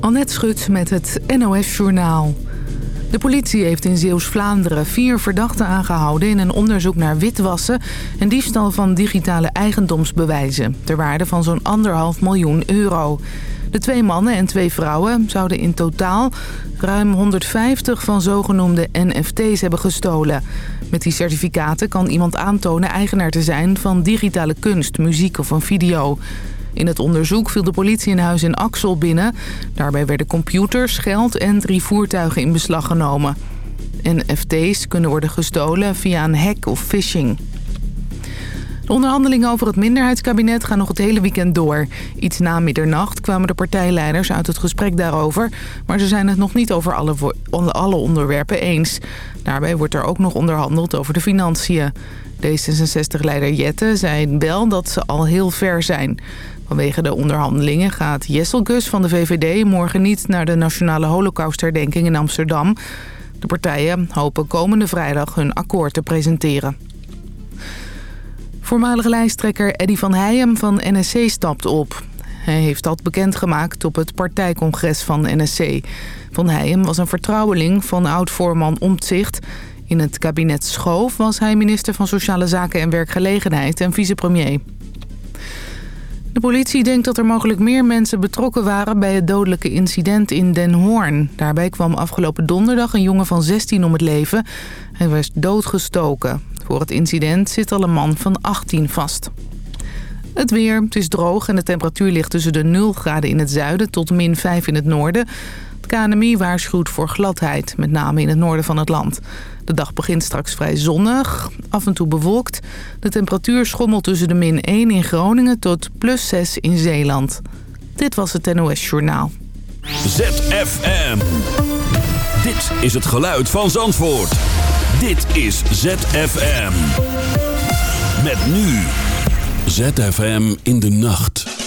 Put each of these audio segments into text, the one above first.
Annette Schut met het NOS Journaal. De politie heeft in Zeeuws-Vlaanderen vier verdachten aangehouden... in een onderzoek naar witwassen en diefstal van digitale eigendomsbewijzen... ter waarde van zo'n anderhalf miljoen euro. De twee mannen en twee vrouwen zouden in totaal ruim 150 van zogenoemde NFT's hebben gestolen. Met die certificaten kan iemand aantonen eigenaar te zijn van digitale kunst, muziek of een video... In het onderzoek viel de politie een huis in Axel binnen. Daarbij werden computers, geld en drie voertuigen in beslag genomen. NFT's kunnen worden gestolen via een hack of phishing. De onderhandelingen over het minderheidskabinet gaan nog het hele weekend door. Iets na middernacht kwamen de partijleiders uit het gesprek daarover... maar ze zijn het nog niet over alle, alle onderwerpen eens. Daarbij wordt er ook nog onderhandeld over de financiën. D66-leider Jette zei wel dat ze al heel ver zijn. Vanwege de onderhandelingen gaat Jessel Gus van de VVD morgen niet naar de Nationale Holocaustherdenking in Amsterdam. De partijen hopen komende vrijdag hun akkoord te presenteren. Voormalige lijsttrekker Eddy van Heijem van NSC stapt op. Hij heeft dat bekendgemaakt op het partijcongres van NSC. Van Heijem was een vertrouweling van oud-voorman Omtzigt. In het kabinet Schoof was hij minister van Sociale Zaken en Werkgelegenheid en vicepremier. De politie denkt dat er mogelijk meer mensen betrokken waren bij het dodelijke incident in Den Hoorn. Daarbij kwam afgelopen donderdag een jongen van 16 om het leven. Hij was doodgestoken. Voor het incident zit al een man van 18 vast. Het weer, het is droog en de temperatuur ligt tussen de 0 graden in het zuiden tot min 5 in het noorden. KNMI waarschuwt voor gladheid, met name in het noorden van het land. De dag begint straks vrij zonnig, af en toe bewolkt. De temperatuur schommelt tussen de min 1 in Groningen tot plus 6 in Zeeland. Dit was het NOS Journaal. ZFM. Dit is het geluid van Zandvoort. Dit is ZFM. Met nu. ZFM in de nacht.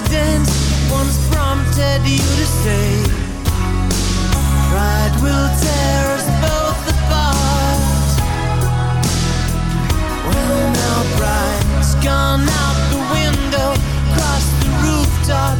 confidence once prompted you to say Pride will tear us both apart. Well now pride's gone out the window Across the rooftop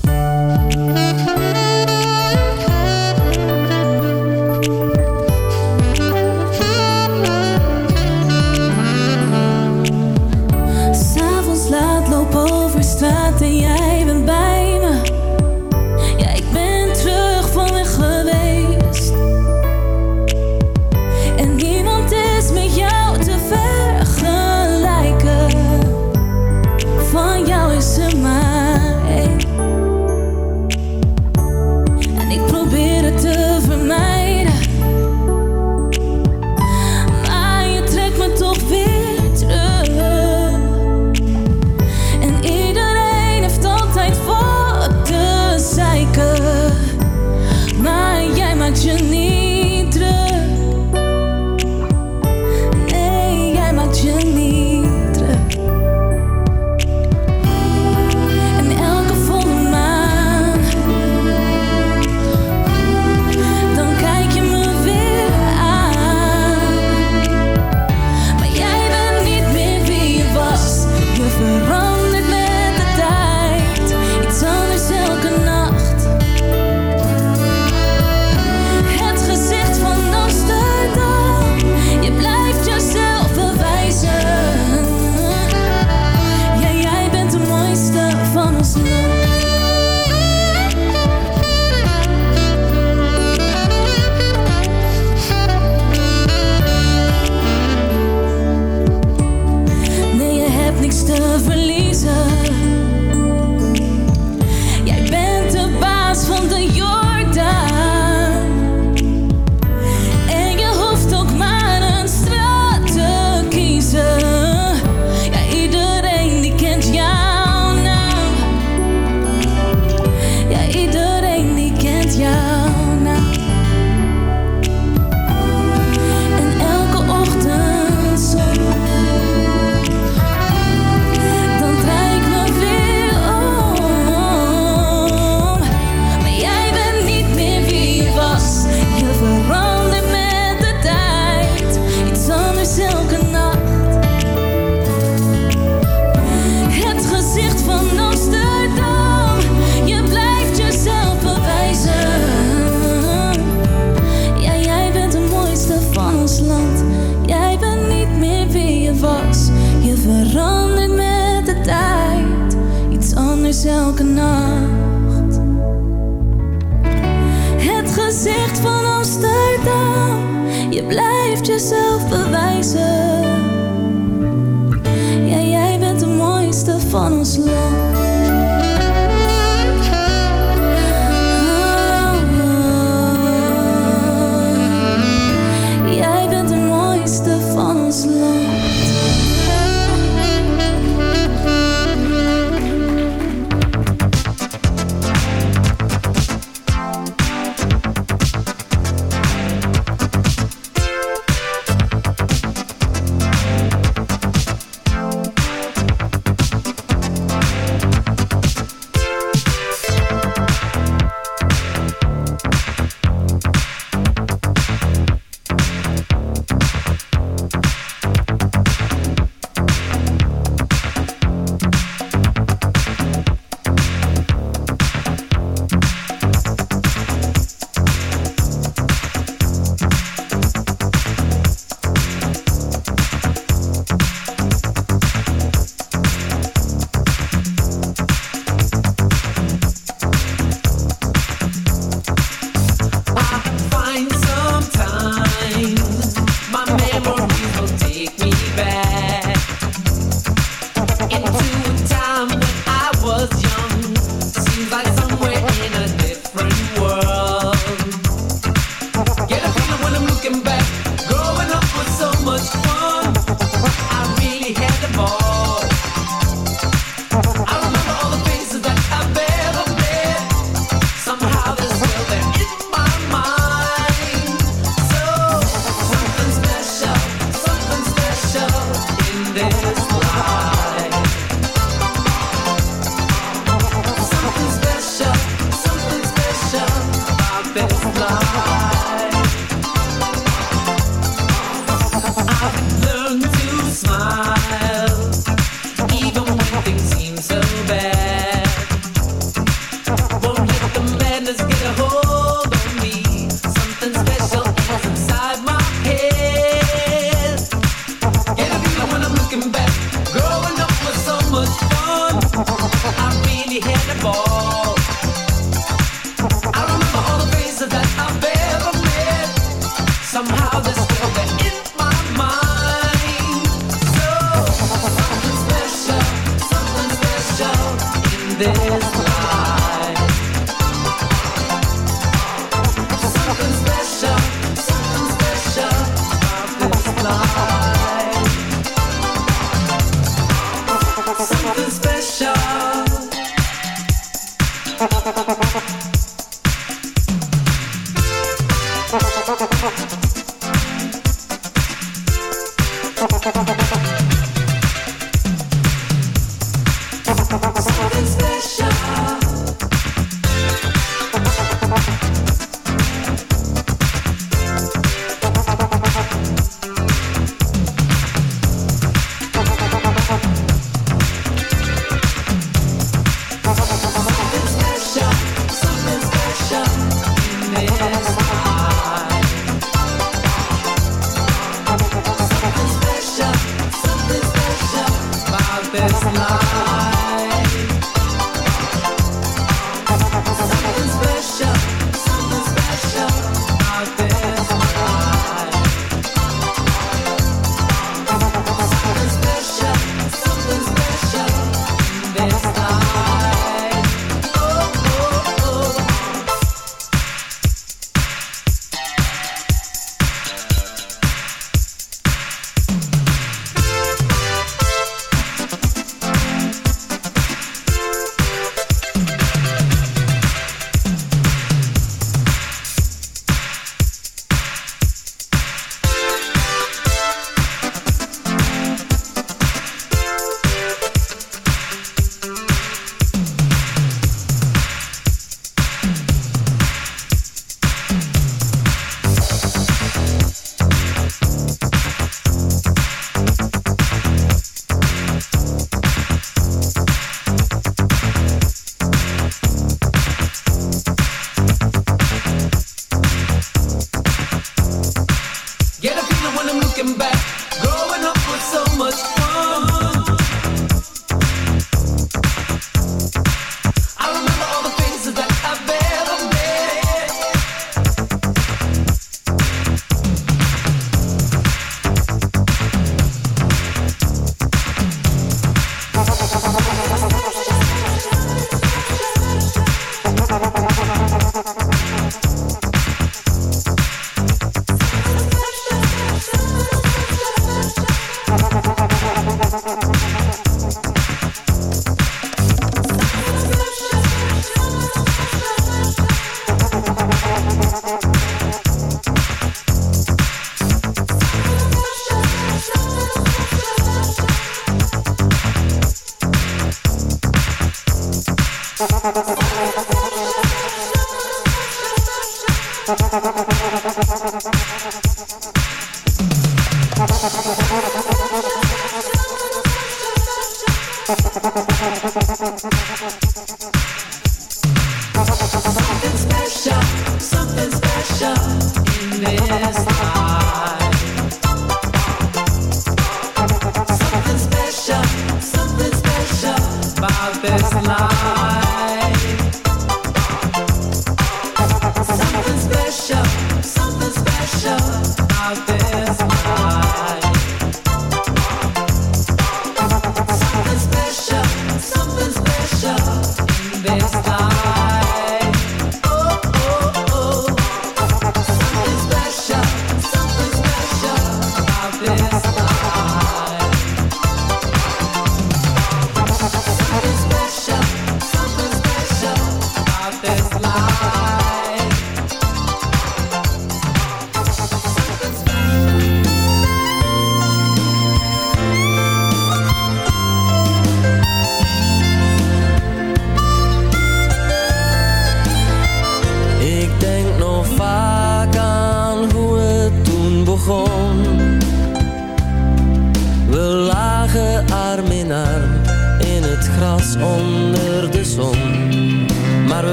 Thank you.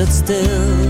Buiten is